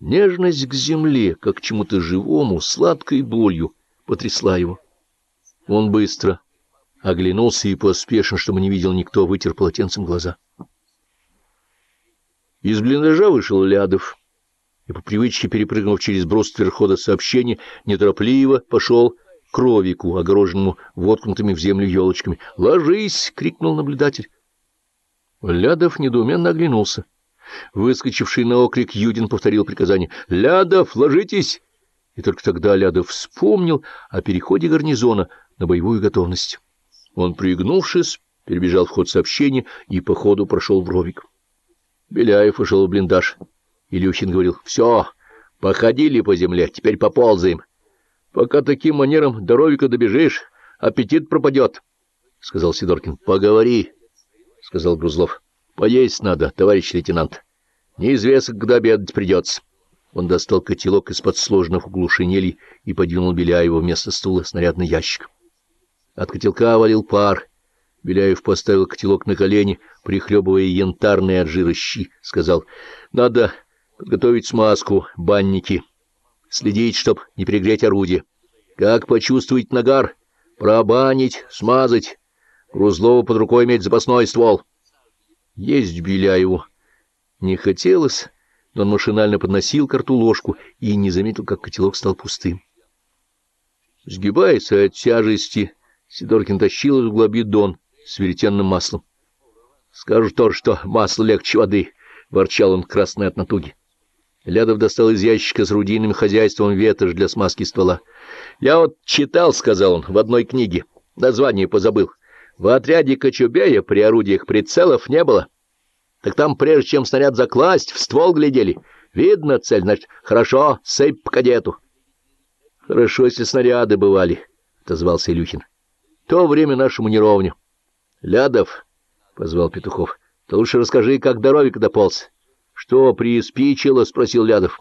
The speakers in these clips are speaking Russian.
Нежность к земле, как к чему-то живому, сладкой болью, потрясла его. Он быстро оглянулся и поспешно, чтобы не видел никто, вытер полотенцем глаза. Из блиндажа вышел Лядов и, по привычке перепрыгнув через бруствер хода сообщения, неторопливо пошел к ровику, огороженному воткнутыми в землю елочками. «Ложись!» — крикнул наблюдатель. Лядов недоуменно оглянулся. Выскочивший на окрик Юдин повторил приказание «Лядов, ложитесь!» И только тогда Лядов вспомнил о переходе гарнизона на боевую готовность. Он, пригнувшись, перебежал в ход сообщения и по ходу прошел в ровик. Беляев вошел в блиндаж. Илюхин говорил «Все, походили по земле, теперь поползаем. Пока таким манером до ровика добежишь, аппетит пропадет», — сказал Сидоркин. «Поговори», — сказал Грузлов. Поесть надо, товарищ лейтенант. Неизвестно, когда обедать придется. Он достал котелок из-под сложенных углу шинелей и подвинул Беляева вместо стула снарядный ящик. От котелка валил пар. Беляев поставил котелок на колени, прихлебывая янтарные от жира щи. Сказал, надо подготовить смазку, банники. Следить, чтоб не перегреть орудие. Как почувствовать нагар? Пробанить, смазать. Грузлова под рукой иметь запасной ствол. Есть Беляеву не хотелось, но он машинально подносил карту ложку и не заметил, как котелок стал пустым. Сгибаясь от тяжести, Сидоркин тащил из угла бидон с веретенным маслом. — Скажу тоже, что масло легче воды, — ворчал он, красный от натуги. Лядов достал из ящика с рудийным хозяйством ветошь для смазки ствола. — Я вот читал, — сказал он, — в одной книге. Название позабыл. В отряде Кочубея при орудиях прицелов не было. Так там, прежде чем снаряд закласть, в ствол глядели. Видно цель, значит, хорошо, сыпь по кадету. — Хорошо, если снаряды бывали, — отозвался Илюхин. — То время нашему неровню. — Лядов, — позвал Петухов, — ты лучше расскажи, как Доровик дополз. — Что, приспичило? — спросил Лядов.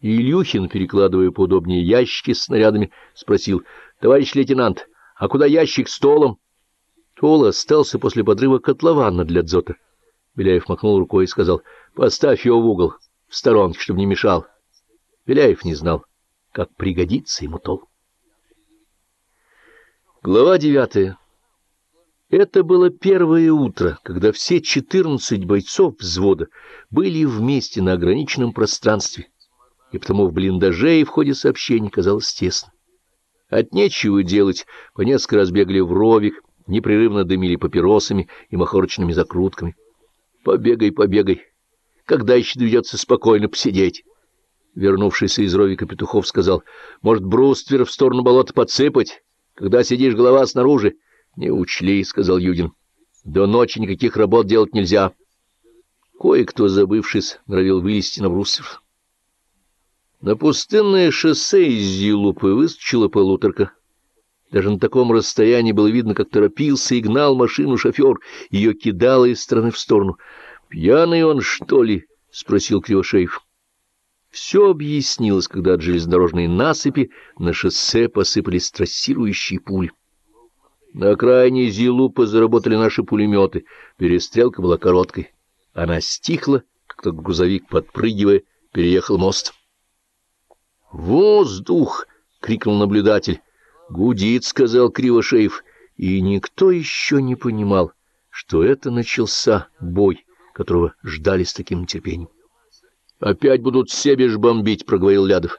Илюхин, перекладывая поудобнее ящики с снарядами, спросил. — Товарищ лейтенант, — а куда ящик с толом? Тол остался после подрыва котлована для дзота. Беляев махнул рукой и сказал, — Поставь его в угол, в сторонке, чтобы не мешал. Беляев не знал, как пригодится ему тол. Глава девятая. Это было первое утро, когда все четырнадцать бойцов взвода были вместе на ограниченном пространстве, и потому в блиндаже и в ходе сообщений казалось тесно. От нечего делать, по несколько раз бегали в ровик, непрерывно дымили папиросами и махорочными закрутками. Побегай, побегай, когда еще доведется спокойно посидеть? Вернувшийся из ровика Петухов сказал, может, бруствер в сторону болота подсыпать, когда сидишь голова снаружи? Не учли, — сказал Юдин. До ночи никаких работ делать нельзя. Кое-кто, забывшись, норовил вылезти на бруствер. На пустынное шоссе из Зилупы выскочила полуторка. Даже на таком расстоянии было видно, как торопился и гнал машину шофер, ее кидало из стороны в сторону. «Пьяный он, что ли?» — спросил Кривошеев. Все объяснилось, когда от железнодорожной насыпи на шоссе посыпались трассирующие пули. На окраине Зилупы заработали наши пулеметы. Перестрелка была короткой. Она стихла, как только грузовик, подпрыгивая, переехал мост. «Воздух!» — крикнул наблюдатель. «Гудит», — сказал Кривошеев. И никто еще не понимал, что это начался бой, которого ждали с таким терпением. «Опять будут Себеж бомбить», — проговорил Лядов.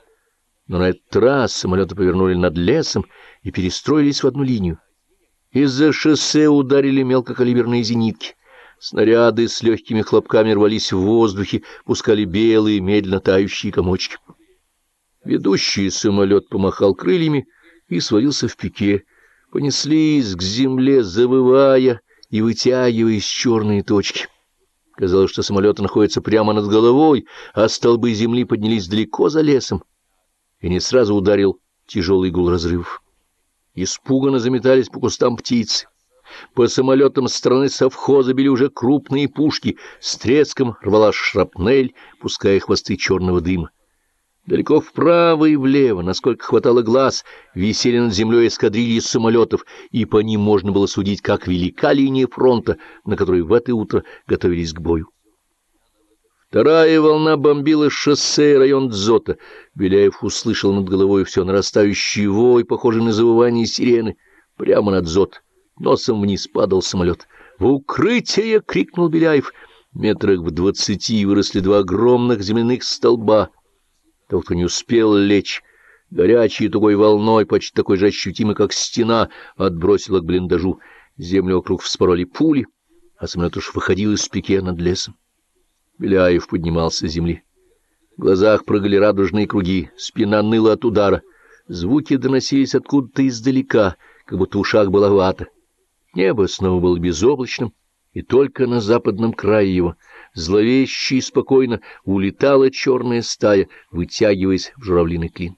Но на этот раз самолеты повернули над лесом и перестроились в одну линию. Из-за шоссе ударили мелкокалиберные зенитки. Снаряды с легкими хлопками рвались в воздухе, пускали белые, медленно тающие комочки. Ведущий самолет помахал крыльями и свалился в пике. Понеслись к земле, завывая и вытягиваясь черные точки. Казалось, что самолеты находятся прямо над головой, а столбы земли поднялись далеко за лесом. И не сразу ударил тяжелый гул разрывов. Испуганно заметались по кустам птицы. По самолетам стороны совхоза били уже крупные пушки, с треском рвала шрапнель, пуская хвосты черного дыма. Далеко вправо и влево, насколько хватало глаз, висели над землей эскадрильи самолетов, и по ним можно было судить, как велика линия фронта, на которой в это утро готовились к бою. Вторая волна бомбила шоссе и район Дзота. Беляев услышал над головой все нарастающий вой, похожий на завывание сирены. Прямо над Дзот. Носом вниз падал самолет. «В укрытие!» — крикнул Беляев. Метрах в двадцати выросли два огромных земляных столба. Тот, кто не успел лечь, горячей тугой волной, почти такой же ощутимой, как стена, отбросила к блиндажу. Землю вокруг вспороли пули, а самолет уж выходил из пике над лесом. Беляев поднимался с земли. В глазах прыгали радужные круги, спина ныла от удара. Звуки доносились откуда-то издалека, как будто в ушах была вата. Небо снова было безоблачным, и только на западном крае его, зловеще и спокойно, улетала черная стая, вытягиваясь в журавлиный клин.